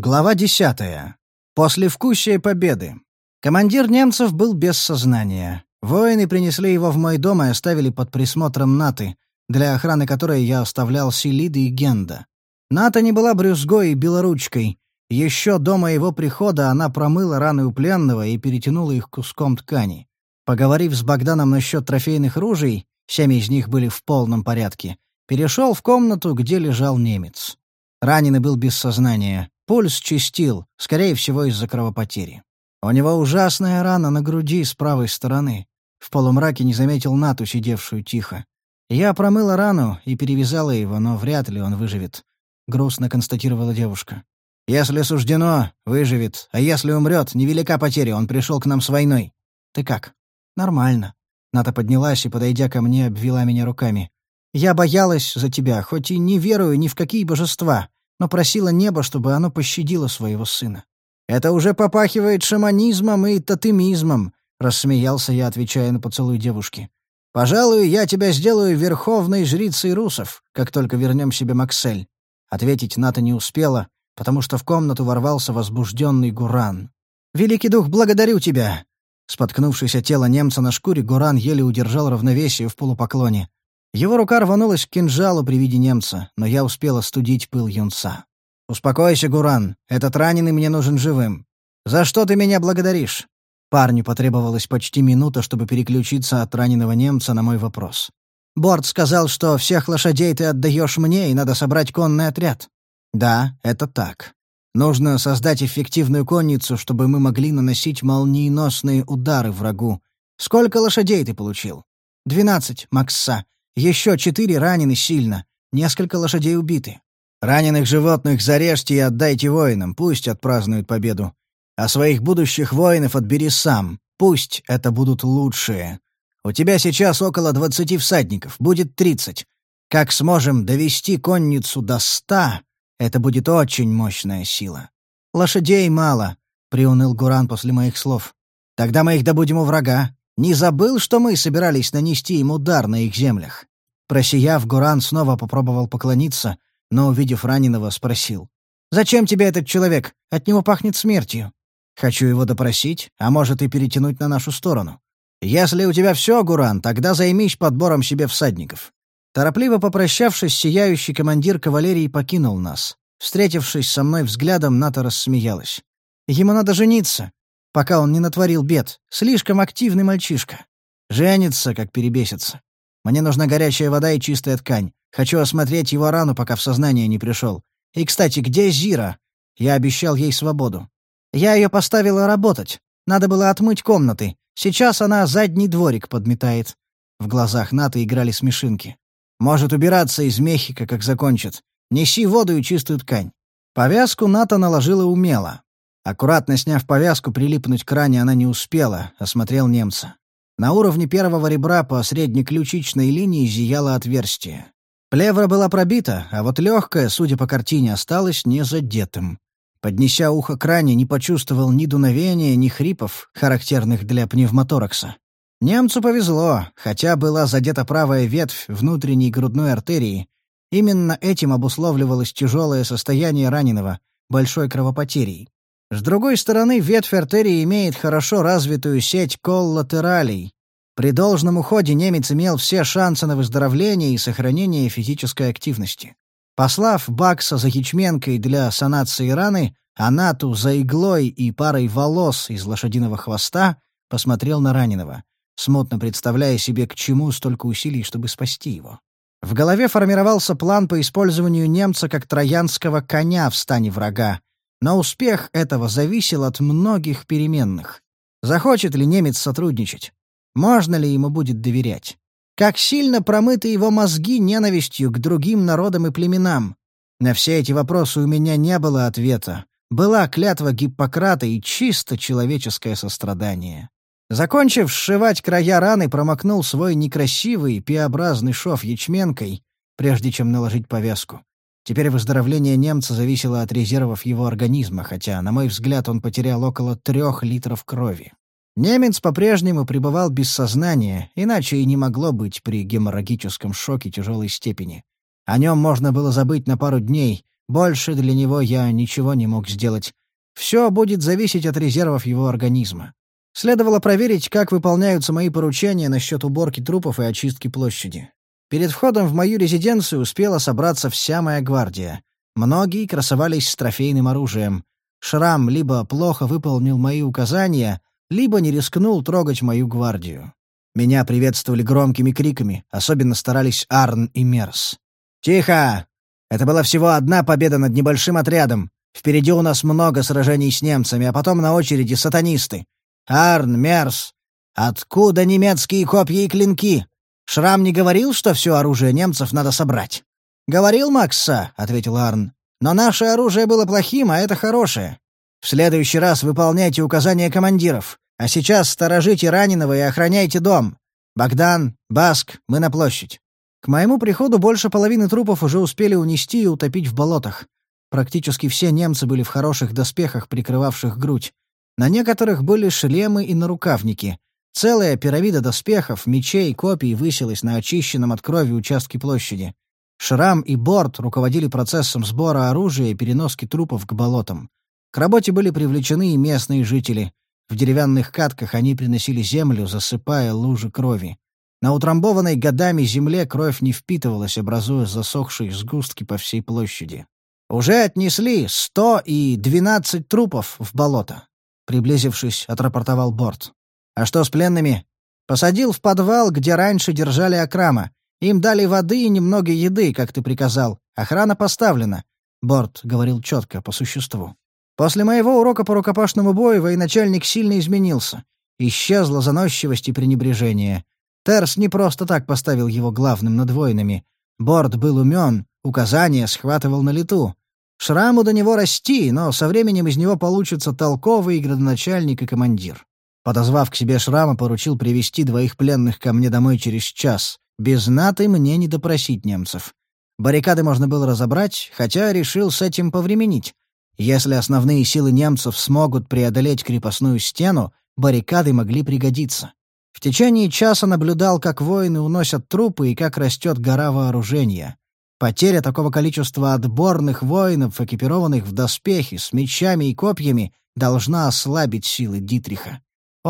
Глава десятая. Послевкусие победы. Командир немцев был без сознания. Воины принесли его в мой дом и оставили под присмотром Наты, для охраны которой я оставлял Селиды и Генда. Ната не была брюзгой и белоручкой. Еще до моего прихода она промыла раны у пленного и перетянула их куском ткани. Поговорив с Богданом насчет трофейных ружей, семь из них были в полном порядке, перешел в комнату, где лежал немец. Раненый был без сознания. Пульс чистил, скорее всего, из-за кровопотери. У него ужасная рана на груди с правой стороны. В полумраке не заметил Нату, сидевшую тихо. Я промыла рану и перевязала его, но вряд ли он выживет. Грустно констатировала девушка. «Если суждено, выживет, а если умрет, невелика потеря, он пришел к нам с войной. Ты как?» «Нормально». Ната поднялась и, подойдя ко мне, обвела меня руками. «Я боялась за тебя, хоть и не верую ни в какие божества но просила небо, чтобы оно пощадило своего сына. «Это уже попахивает шаманизмом и тотемизмом», — рассмеялся я, отвечая на поцелуй девушки. «Пожалуй, я тебя сделаю верховной жрицей русов, как только вернем себе Максель». Ответить Ната не успела, потому что в комнату ворвался возбужденный Гуран. «Великий дух, благодарю тебя!» Споткнувшись от тела немца на шкуре, Гуран еле удержал равновесие в полупоклоне. Его рука рванулась к кинжалу при виде немца, но я успел остудить пыл юнца. «Успокойся, Гуран. Этот раненый мне нужен живым. За что ты меня благодаришь?» Парню потребовалось почти минута, чтобы переключиться от раненого немца на мой вопрос. «Борт сказал, что всех лошадей ты отдаешь мне, и надо собрать конный отряд». «Да, это так. Нужно создать эффективную конницу, чтобы мы могли наносить молниеносные удары врагу. Сколько лошадей ты получил?» «Двенадцать, Макса. Еще четыре ранены сильно, несколько лошадей убиты. Раненых животных зарежьте и отдайте воинам, пусть отпразднуют победу. А своих будущих воинов отбери сам, пусть это будут лучшие. У тебя сейчас около двадцати всадников, будет тридцать. Как сможем довести конницу до ста, это будет очень мощная сила. Лошадей мало, — приуныл Гуран после моих слов. Тогда мы их добудем у врага. Не забыл, что мы собирались нанести им удар на их землях?» Просияв, Гуран снова попробовал поклониться, но, увидев раненого, спросил. «Зачем тебе этот человек? От него пахнет смертью». «Хочу его допросить, а может и перетянуть на нашу сторону. Если у тебя все, Гуран, тогда займись подбором себе всадников». Торопливо попрощавшись, сияющий командир кавалерии покинул нас. Встретившись со мной взглядом, Ната рассмеялась. «Ему надо жениться пока он не натворил бед. Слишком активный мальчишка. Женится, как перебесится. Мне нужна горячая вода и чистая ткань. Хочу осмотреть его рану, пока в сознание не пришел. И, кстати, где Зира? Я обещал ей свободу. Я ее поставила работать. Надо было отмыть комнаты. Сейчас она задний дворик подметает. В глазах Ната играли смешинки. Может убираться из Мехико, как закончит. Неси воду и чистую ткань. Повязку Ната наложила умело. Аккуратно сняв повязку, прилипнуть к ране она не успела, осмотрел немца. На уровне первого ребра по средней ключичной линии зияло отверстие. Плевра была пробита, а вот легкая, судя по картине, осталась незадетым. Поднеся ухо к ране, не почувствовал ни дуновения, ни хрипов, характерных для пневмоторакса. Немцу повезло, хотя была задета правая ветвь внутренней грудной артерии. Именно этим обусловливалось тяжелое состояние раненого, большой кровопотерей. С другой стороны, ветвь артерии имеет хорошо развитую сеть коллатералей. При должном уходе немец имел все шансы на выздоровление и сохранение физической активности. Послав Бакса за ячменкой для санации раны, Анату за иглой и парой волос из лошадиного хвоста посмотрел на раненого, смутно представляя себе, к чему столько усилий, чтобы спасти его. В голове формировался план по использованию немца как троянского коня в стане врага, но успех этого зависел от многих переменных. Захочет ли немец сотрудничать? Можно ли ему будет доверять? Как сильно промыты его мозги ненавистью к другим народам и племенам? На все эти вопросы у меня не было ответа. Была клятва Гиппократа и чисто человеческое сострадание. Закончив сшивать края раны, промокнул свой некрасивый пиобразный шов ячменкой, прежде чем наложить повязку. Теперь выздоровление немца зависело от резервов его организма, хотя, на мой взгляд, он потерял около трех литров крови. Немец по-прежнему пребывал без сознания, иначе и не могло быть при геморрагическом шоке тяжелой степени. О нем можно было забыть на пару дней, Больше для него я ничего не мог сделать. Все будет зависеть от резервов его организма. Следовало проверить, как выполняются мои поручения насчет уборки трупов и очистки площади. Перед входом в мою резиденцию успела собраться вся моя гвардия. Многие красовались с трофейным оружием. Шрам либо плохо выполнил мои указания, либо не рискнул трогать мою гвардию. Меня приветствовали громкими криками, особенно старались Арн и Мерс. «Тихо! Это была всего одна победа над небольшим отрядом. Впереди у нас много сражений с немцами, а потом на очереди сатанисты. Арн, Мерс, откуда немецкие копья и клинки? Шрам не говорил, что все оружие немцев надо собрать?» «Говорил Макса», — ответил Арн. «Но наше оружие было плохим, а это хорошее. В следующий раз выполняйте указания командиров. А сейчас сторожите раненого и охраняйте дом. Богдан, Баск, мы на площадь. К моему приходу больше половины трупов уже успели унести и утопить в болотах. Практически все немцы были в хороших доспехах, прикрывавших грудь. На некоторых были шлемы и нарукавники. Целая пирамида доспехов, мечей, копий высилась на очищенном от крови участке площади. Шрам и Борт руководили процессом сбора оружия и переноски трупов к болотам. К работе были привлечены и местные жители. В деревянных катках они приносили землю, засыпая лужи крови. На утрамбованной годами земле кровь не впитывалась, образуя засохшие сгустки по всей площади. «Уже отнесли сто и двенадцать трупов в болото», — приблизившись, отрапортовал Борт. «А что с пленными?» «Посадил в подвал, где раньше держали Акрама. Им дали воды и немного еды, как ты приказал. Охрана поставлена», — Борт говорил четко, по существу. После моего урока по рукопашному бою военачальник сильно изменился. Исчезла заносчивость и пренебрежение. Терс не просто так поставил его главным над воинами. Борт был умен, указания схватывал на лету. Шраму до него расти, но со временем из него получится толковый градоначальник и командир. Подозвав к себе Шрама, поручил привести двоих пленных ко мне домой через час. Без наты мне не допросить немцев. Баррикады можно было разобрать, хотя решил с этим повременить. Если основные силы немцев смогут преодолеть крепостную стену, баррикады могли пригодиться. В течение часа наблюдал, как воины уносят трупы и как растет гора вооружения. Потеря такого количества отборных воинов, экипированных в доспехи, с мечами и копьями, должна ослабить силы Дитриха.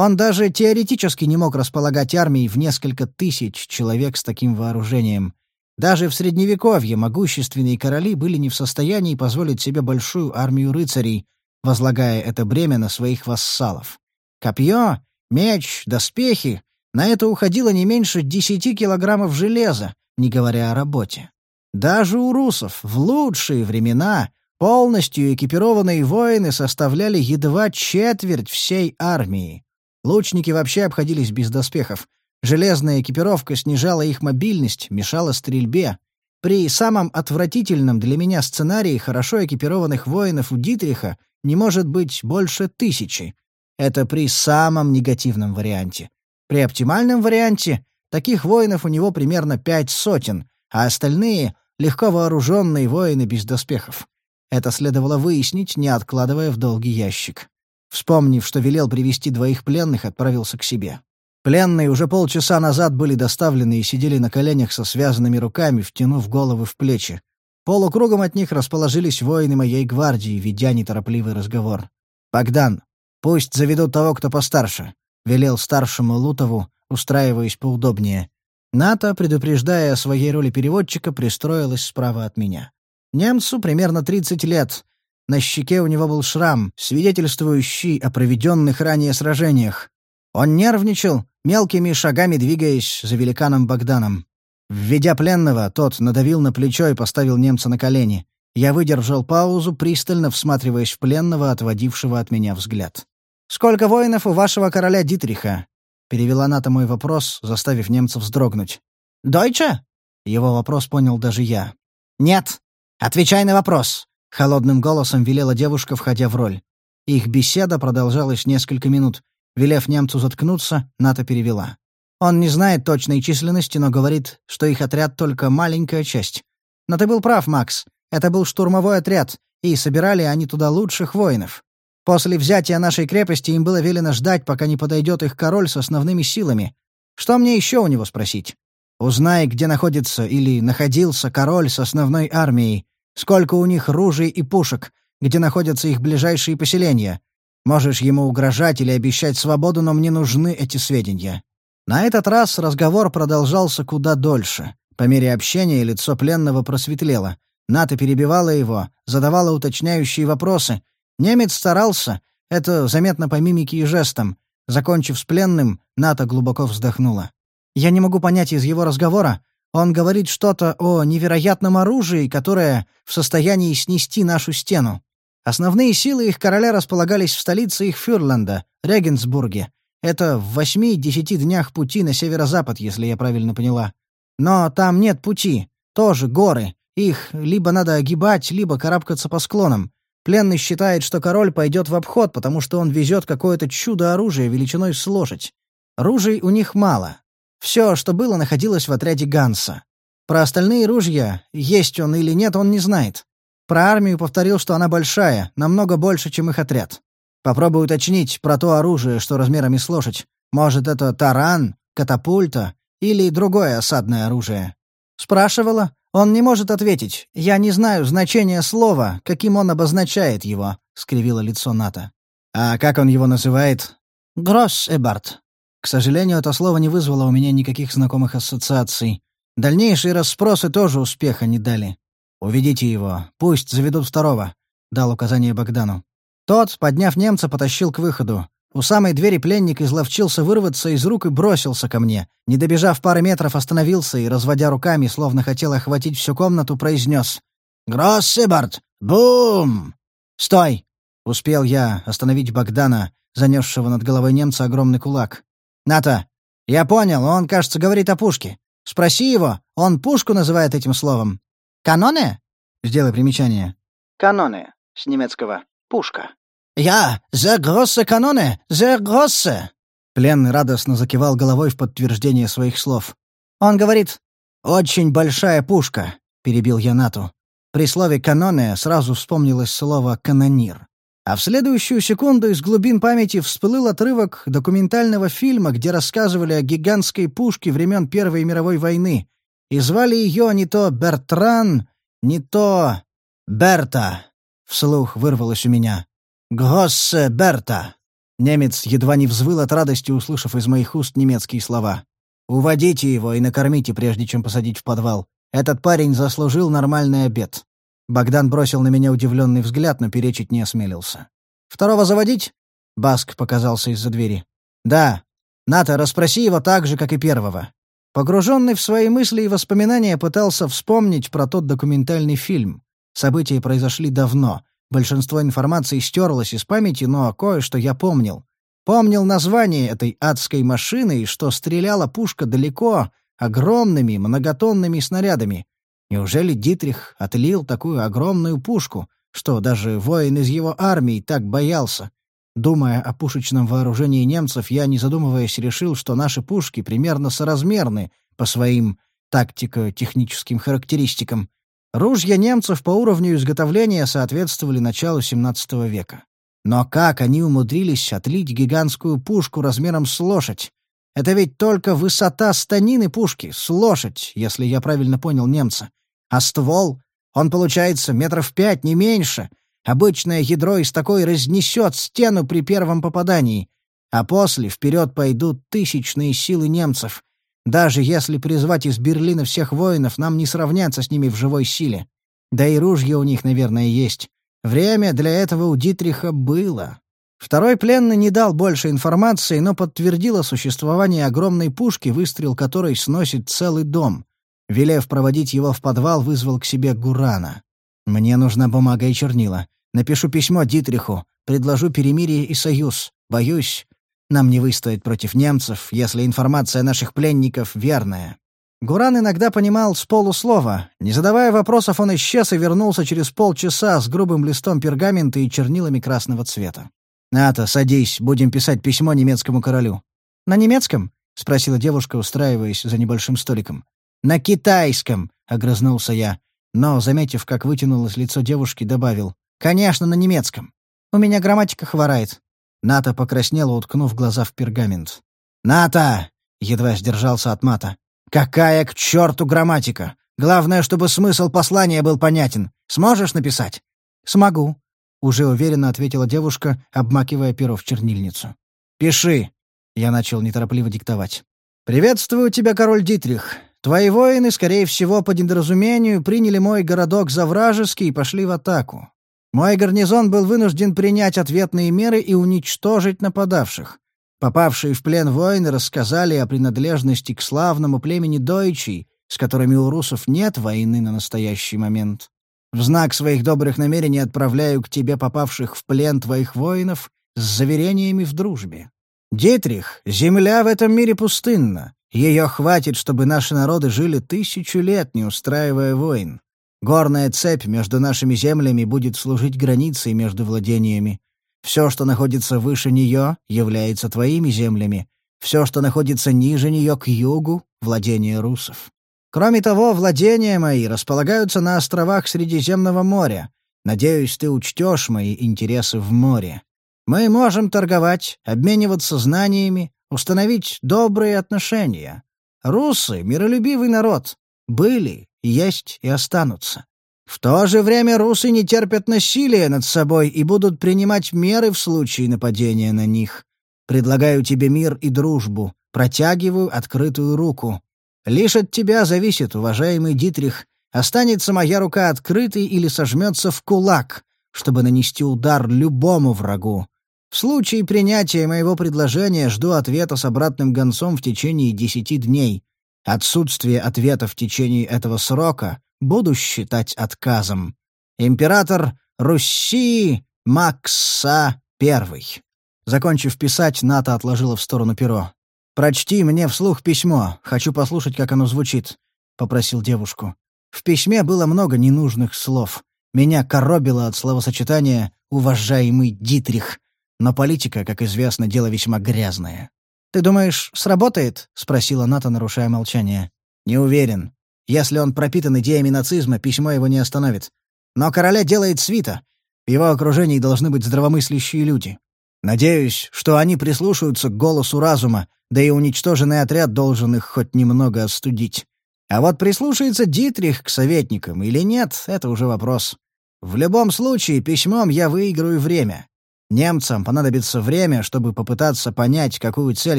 Он даже теоретически не мог располагать армией в несколько тысяч человек с таким вооружением. Даже в Средневековье могущественные короли были не в состоянии позволить себе большую армию рыцарей, возлагая это бремя на своих вассалов. Копье, меч, доспехи — на это уходило не меньше десяти килограммов железа, не говоря о работе. Даже у русов в лучшие времена полностью экипированные воины составляли едва четверть всей армии. Лучники вообще обходились без доспехов, Железная экипировка снижала их мобильность, мешала стрельбе. При самом отвратительном для меня сценарии хорошо экипированных воинов у Дитриха не может быть больше тысячи. Это при самом негативном варианте. При оптимальном варианте таких воинов у него примерно пять сотен, а остальные — легко вооруженные воины без доспехов. Это следовало выяснить, не откладывая в долгий ящик. Вспомнив, что велел привести двоих пленных, отправился к себе. Пленные уже полчаса назад были доставлены и сидели на коленях со связанными руками, втянув головы в плечи. Полукругом от них расположились воины моей гвардии, ведя неторопливый разговор. «Богдан, пусть заведут того, кто постарше», — велел старшему Лутову, устраиваясь поудобнее. Ната, предупреждая о своей роли переводчика, пристроилась справа от меня. Немцу примерно 30 лет. На щеке у него был шрам, свидетельствующий о проведенных ранее сражениях. Он нервничал, мелкими шагами двигаясь за великаном Богданом. Введя пленного, тот надавил на плечо и поставил немца на колени. Я выдержал паузу, пристально всматриваясь в пленного, отводившего от меня взгляд. «Сколько воинов у вашего короля Дитриха?» — перевела Ната мой вопрос, заставив немца вздрогнуть. «Дойче?» — его вопрос понял даже я. «Нет. Отвечай на вопрос!» — холодным голосом велела девушка, входя в роль. Их беседа продолжалась несколько минут. Велев немцу заткнуться, Ната перевела. Он не знает точной численности, но говорит, что их отряд только маленькая часть. Но ты был прав, Макс. Это был штурмовой отряд, и собирали они туда лучших воинов. После взятия нашей крепости им было велено ждать, пока не подойдет их король с основными силами. Что мне еще у него спросить? Узнай, где находится или находился король с основной армией. Сколько у них ружей и пушек, где находятся их ближайшие поселения. Можешь ему угрожать или обещать свободу, но мне нужны эти сведения». На этот раз разговор продолжался куда дольше. По мере общения лицо пленного просветлело. Ната перебивала его, задавала уточняющие вопросы. Немец старался, это заметно по мимике и жестам. Закончив с пленным, Ната глубоко вздохнула. «Я не могу понять из его разговора. Он говорит что-то о невероятном оружии, которое в состоянии снести нашу стену. Основные силы их короля располагались в столице их Фюрленда, Регенсбурге. Это в восьми-десяти днях пути на северо-запад, если я правильно поняла. Но там нет пути, тоже горы. Их либо надо огибать, либо карабкаться по склонам. Пленный считает, что король пойдет в обход, потому что он везет какое-то чудо-оружие величиной с лошадь. Ружей у них мало. Все, что было, находилось в отряде Ганса. Про остальные ружья, есть он или нет, он не знает. Про армию повторил, что она большая, намного больше, чем их отряд. Попробуй уточнить про то оружие, что размерами с лошадь. Может, это таран, катапульта или другое осадное оружие. Спрашивала, он не может ответить. Я не знаю значения слова, каким он обозначает его, скривило лицо Ната. А как он его называет? Гросс Эбарт. К сожалению, это слово не вызвало у меня никаких знакомых ассоциаций. Дальнейшие расспросы тоже успеха не дали. «Уведите его. Пусть заведут второго», — дал указание Богдану. Тот, подняв немца, потащил к выходу. У самой двери пленник изловчился вырваться из рук и бросился ко мне. Не добежав пары метров, остановился и, разводя руками, словно хотел охватить всю комнату, произнес. «Гроссибард! Бум!» «Стой!» — успел я остановить Богдана, занесшего над головой немца огромный кулак. «Ната, я понял, он, кажется, говорит о пушке. Спроси его, он пушку называет этим словом. Каноне?» «Сделай примечание». «Каноне» с немецкого «пушка». «Я! «Зе гроссе каноне! Зе гроссе!» Пленный радостно закивал головой в подтверждение своих слов. «Он говорит, очень большая пушка», — перебил я Нату. При слове «каноне» сразу вспомнилось слово «канонир». А в следующую секунду из глубин памяти всплыл отрывок документального фильма, где рассказывали о гигантской пушке времен Первой мировой войны. И звали ее не то Бертран, не то Берта. Вслух вырвалось у меня. «Госсе Берта!» Немец едва не взвыл от радости, услышав из моих уст немецкие слова. «Уводите его и накормите, прежде чем посадить в подвал. Этот парень заслужил нормальный обед». Богдан бросил на меня удивленный взгляд, но перечить не осмелился. «Второго заводить?» Баск показался из-за двери. «Да. Ната, расспроси его так же, как и первого». Погруженный в свои мысли и воспоминания пытался вспомнить про тот документальный фильм. События произошли давно, Большинство информации стерлось из памяти, но кое-что я помнил. Помнил название этой адской машины и что стреляла пушка далеко, огромными многотонными снарядами. Неужели Дитрих отлил такую огромную пушку, что даже воин из его армии так боялся? Думая о пушечном вооружении немцев, я, не задумываясь, решил, что наши пушки примерно соразмерны по своим тактико-техническим характеристикам. Ружья немцев по уровню изготовления соответствовали началу XVII века. Но как они умудрились отлить гигантскую пушку размером с лошадь? Это ведь только высота станины пушки, с лошадь, если я правильно понял немца. А ствол? Он, получается, метров пять, не меньше. Обычное ядро из такой разнесет стену при первом попадании. А после вперед пойдут тысячные силы немцев. Даже если призвать из Берлина всех воинов, нам не сравняться с ними в живой силе. Да и ружья у них, наверное, есть. Время для этого у Дитриха было. Второй пленный не дал больше информации, но подтвердил о существовании огромной пушки, выстрел которой сносит целый дом. Велев проводить его в подвал, вызвал к себе Гурана. «Мне нужна бумага и чернила. Напишу письмо Дитриху, предложу перемирие и союз. Боюсь, нам не выстоять против немцев, если информация наших пленников верная». Гуран иногда понимал с полуслова. Не задавая вопросов, он исчез и вернулся через полчаса с грубым листом пергамента и чернилами красного цвета. «Ната, садись, будем писать письмо немецкому королю». «На немецком?» — спросила девушка, устраиваясь за небольшим столиком. «На китайском!» — огрызнулся я. Но, заметив, как вытянулось лицо девушки, добавил. «Конечно, на немецком. У меня грамматика хворает. Ната покраснела, уткнув глаза в пергамент. «Ната!» — едва сдержался от мата. «Какая к черту грамматика? Главное, чтобы смысл послания был понятен. Сможешь написать?» «Смогу», — уже уверенно ответила девушка, обмакивая перо в чернильницу. «Пиши», — я начал неторопливо диктовать. «Приветствую тебя, король Дитрих. Твои воины, скорее всего, по недоразумению, приняли мой городок за вражеский и пошли в атаку. Мой гарнизон был вынужден принять ответные меры и уничтожить нападавших. Попавшие в плен воины рассказали о принадлежности к славному племени Дойчей, с которыми у русов нет войны на настоящий момент. В знак своих добрых намерений отправляю к тебе попавших в плен твоих воинов с заверениями в дружбе. Дитрих, земля в этом мире пустынна. Ее хватит, чтобы наши народы жили тысячу лет, не устраивая войн. Горная цепь между нашими землями будет служить границей между владениями. Все, что находится выше нее, является твоими землями. Все, что находится ниже нее, к югу — владение русов. Кроме того, владения мои располагаются на островах Средиземного моря. Надеюсь, ты учтешь мои интересы в море. Мы можем торговать, обмениваться знаниями, установить добрые отношения. Русы — миролюбивый народ. Были, есть и останутся. В то же время русы не терпят насилия над собой и будут принимать меры в случае нападения на них. Предлагаю тебе мир и дружбу, протягиваю открытую руку. Лишь от тебя зависит, уважаемый Дитрих, останется моя рука открытой или сожмется в кулак, чтобы нанести удар любому врагу. В случае принятия моего предложения жду ответа с обратным гонцом в течение десяти дней. Отсутствие ответа в течение этого срока буду считать отказом. Император Руси Макса I. Закончив писать, Ната отложила в сторону перо. «Прочти мне вслух письмо. Хочу послушать, как оно звучит», — попросил девушку. В письме было много ненужных слов. Меня коробило от словосочетания «уважаемый Дитрих», но политика, как известно, дело весьма грязное. «Ты думаешь, сработает?» — спросила Ната, нарушая молчание. «Не уверен. Если он пропитан идеями нацизма, письмо его не остановит. Но короля делает свита. В его окружении должны быть здравомыслящие люди. Надеюсь, что они прислушаются к голосу разума, да и уничтоженный отряд должен их хоть немного остудить. А вот прислушается Дитрих к советникам или нет — это уже вопрос. В любом случае, письмом я выиграю время. Немцам понадобится время, чтобы попытаться понять, какую цель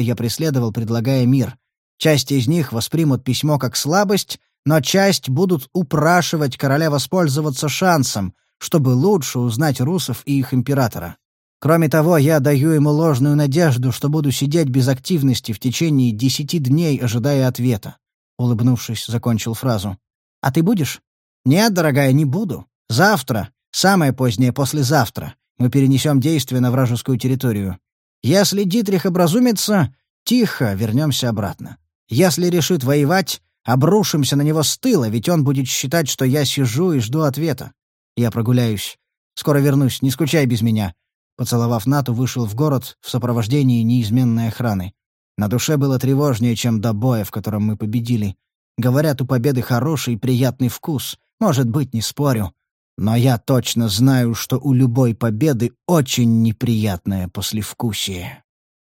я преследовал, предлагая мир. Часть из них воспримут письмо как слабость, но часть будут упрашивать короля воспользоваться шансом, чтобы лучше узнать русов и их императора. Кроме того, я даю ему ложную надежду, что буду сидеть без активности в течение десяти дней, ожидая ответа. Улыбнувшись, закончил фразу. «А ты будешь?» «Нет, дорогая, не буду. Завтра, самое позднее послезавтра, мы перенесем действие на вражескую территорию. Если Дитрих образумится, тихо вернемся обратно. Если решит воевать, Обрушимся на него с тыла, ведь он будет считать, что я сижу и жду ответа. Я прогуляюсь. Скоро вернусь, не скучай без меня». Поцеловав Нату, вышел в город в сопровождении неизменной охраны. На душе было тревожнее, чем до боя, в котором мы победили. Говорят, у победы хороший и приятный вкус. Может быть, не спорю. Но я точно знаю, что у любой победы очень неприятное послевкусие.